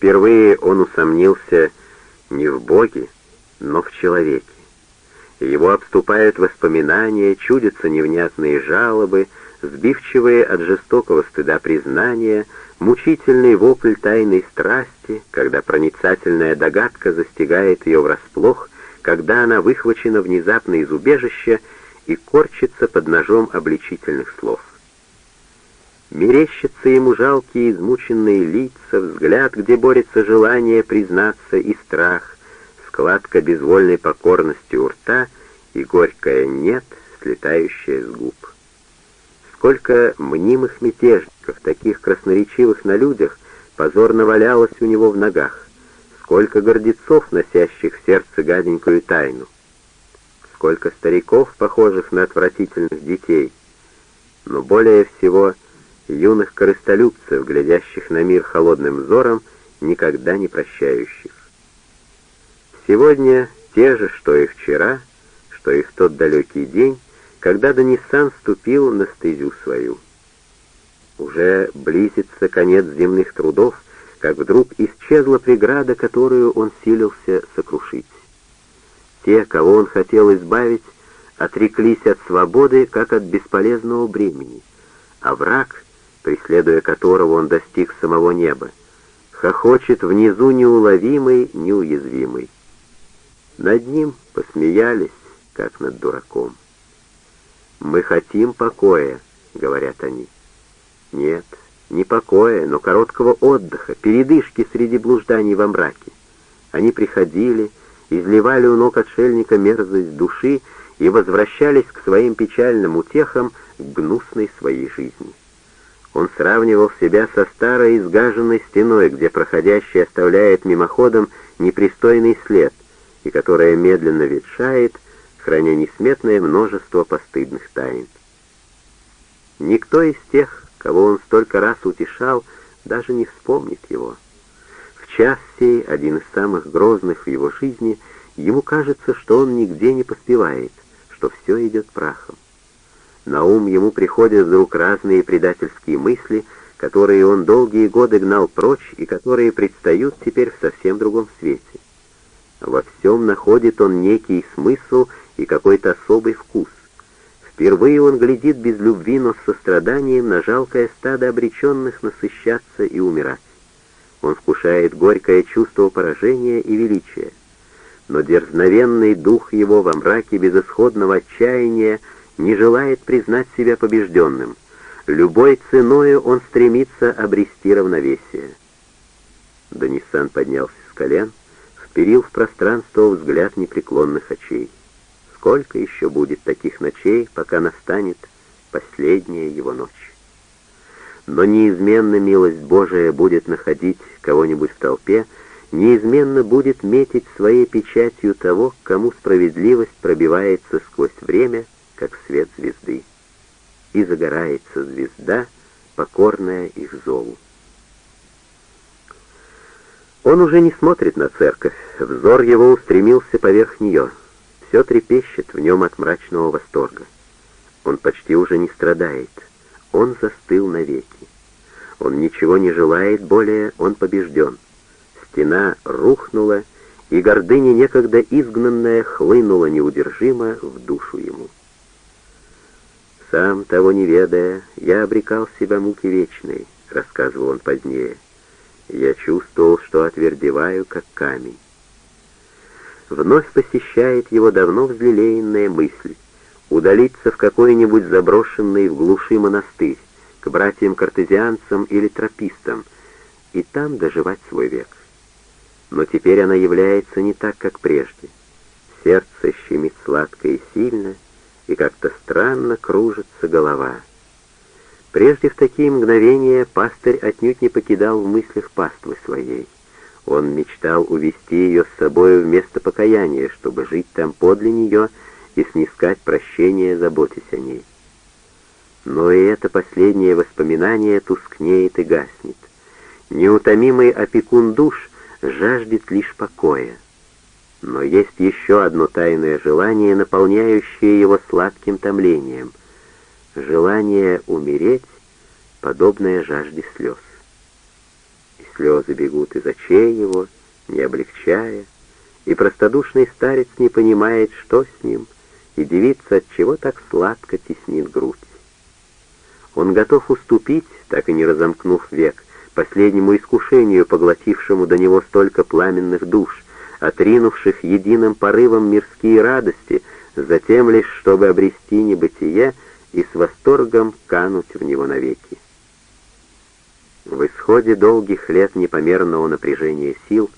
Впервые он усомнился не в Боге, но в человеке. Его обступают воспоминания, чудятся невнятные жалобы, сбивчивые от жестокого стыда признания, мучительный вопль тайной страсти, когда проницательная догадка застигает ее врасплох, когда она выхвачена внезапно из убежища и корчится под ножом обличительных слов. Мерещатся ему жалкие измученные лица, взгляд, где борется желание признаться и страх, складка безвольной покорности у рта и горькое «нет», слетающее с губ. Сколько мнимых мятежников, таких красноречивых на людях, позорно валялось у него в ногах, сколько гордецов, носящих в сердце гаденькую тайну, сколько стариков, похожих на отвратительных детей, но более всего юных корыстолюбцев, глядящих на мир холодным взором, никогда не прощающих. Сегодня те же, что и вчера, что и в тот далекий день, когда Данисан ступил на стезю свою. Уже близится конец земных трудов, как вдруг исчезла преграда, которую он силился сокрушить. Те, кого он хотел избавить, отреклись от свободы, как от бесполезного бремени, а враг, преследуя которого он достиг самого неба, хохочет внизу неуловимый, неуязвимый. Над ним посмеялись, как над дураком. «Мы хотим покоя», — говорят они. Нет, не покоя, но короткого отдыха, передышки среди блужданий во мраке. Они приходили, изливали у ног отшельника мерзость души и возвращались к своим печальным утехам, к гнусной своей жизни. Он сравнивал себя со старой изгаженной стеной, где проходящий оставляет мимоходом непристойный след, и которая медленно ветшает, храня несметное множество постыдных тайн. Никто из тех, кого он столько раз утешал, даже не вспомнит его. В час сей, один из самых грозных в его жизни, ему кажется, что он нигде не поспевает, что все идет прахом. На ум ему приходят вдруг разные предательские мысли, которые он долгие годы гнал прочь и которые предстают теперь в совсем другом свете. Во всем находит он некий смысл и какой-то особый вкус. Впервые он глядит без любви, но с состраданием на жалкое стадо обреченных насыщаться и умирать. Он вкушает горькое чувство поражения и величия. Но дерзновенный дух его во мраке безысходного отчаяния не желает признать себя побежденным. Любой ценою он стремится обрести равновесие. Данисан поднялся с колен, вперил в пространство взгляд непреклонных очей. Сколько еще будет таких ночей, пока настанет последняя его ночь? Но неизменно милость Божия будет находить кого-нибудь в толпе, неизменно будет метить своей печатью того, кому справедливость пробивается сквозь время — как свет звезды, и загорается звезда, покорная их зову. Он уже не смотрит на церковь, взор его устремился поверх нее, все трепещет в нем от мрачного восторга. Он почти уже не страдает, он застыл навеки. Он ничего не желает более, он побежден. Стена рухнула, и гордыня, некогда изгнанная, хлынула неудержимо в душу ему. Сам того не ведая, я обрекал себя муки вечной, рассказывал он позднее. Я чувствовал, что отвердеваю, как камень. Вновь посещает его давно взлелеянная мысль удалиться в какой-нибудь заброшенный в глуши монастырь, к братьям-картезианцам или тропистам, и там доживать свой век. Но теперь она является не так, как прежде. Сердце щемит сладко и сильно — и как-то странно кружится голова. Прежде в такие мгновения пастырь отнюдь не покидал в мыслях паствы своей. Он мечтал увести ее с собой вместо покаяния, чтобы жить там подле нее и снискать прощение, заботясь о ней. Но и это последнее воспоминание тускнеет и гаснет. Неутомимый опекун душ жаждет лишь покоя. Но есть еще одно тайное желание, наполняющее его сладким томлением. Желание умереть, подобное жажде слез. И слезы бегут из очей его, не облегчая, и простодушный старец не понимает, что с ним, и девица от чего так сладко теснит грудь. Он готов уступить, так и не разомкнув век, последнему искушению, поглотившему до него столько пламенных душ, отринувших единым порывом мирские радости, затем лишь, чтобы обрести небытие и с восторгом кануть в него навеки. В исходе долгих лет непомерного напряжения сил,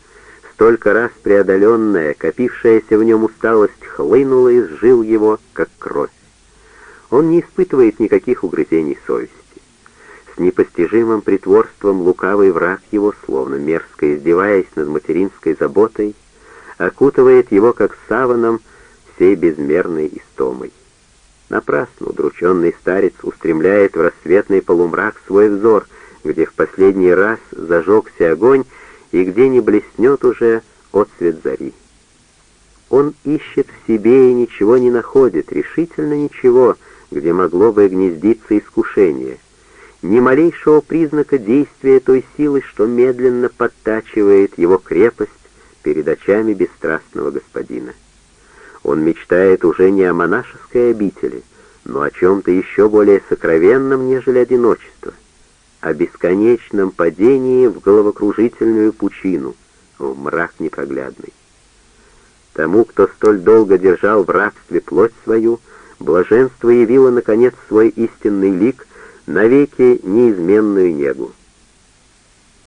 столько раз преодоленная, копившаяся в нем усталость хлынула из жил его, как кровь. Он не испытывает никаких угрызений совести. С непостижимым притворством лукавый враг его, словно мерзко издеваясь над материнской заботой, окутывает его, как саваном, всей безмерной истомой. Напрасно удрученный старец устремляет в рассветный полумрак свой взор, где в последний раз зажегся огонь и где не блеснет уже отцвет зари. Он ищет в себе и ничего не находит, решительно ничего, где могло бы гнездиться искушение, ни малейшего признака действия той силы, что медленно подтачивает его крепость перед очами бесстрастного господина. Он мечтает уже не о монашеской обители, но о чем-то еще более сокровенном, нежели одиночество, о бесконечном падении в головокружительную пучину, в мрак непроглядный. Тому, кто столь долго держал в рабстве плоть свою, блаженство явило, наконец, свой истинный лик, навеки неизменную негу.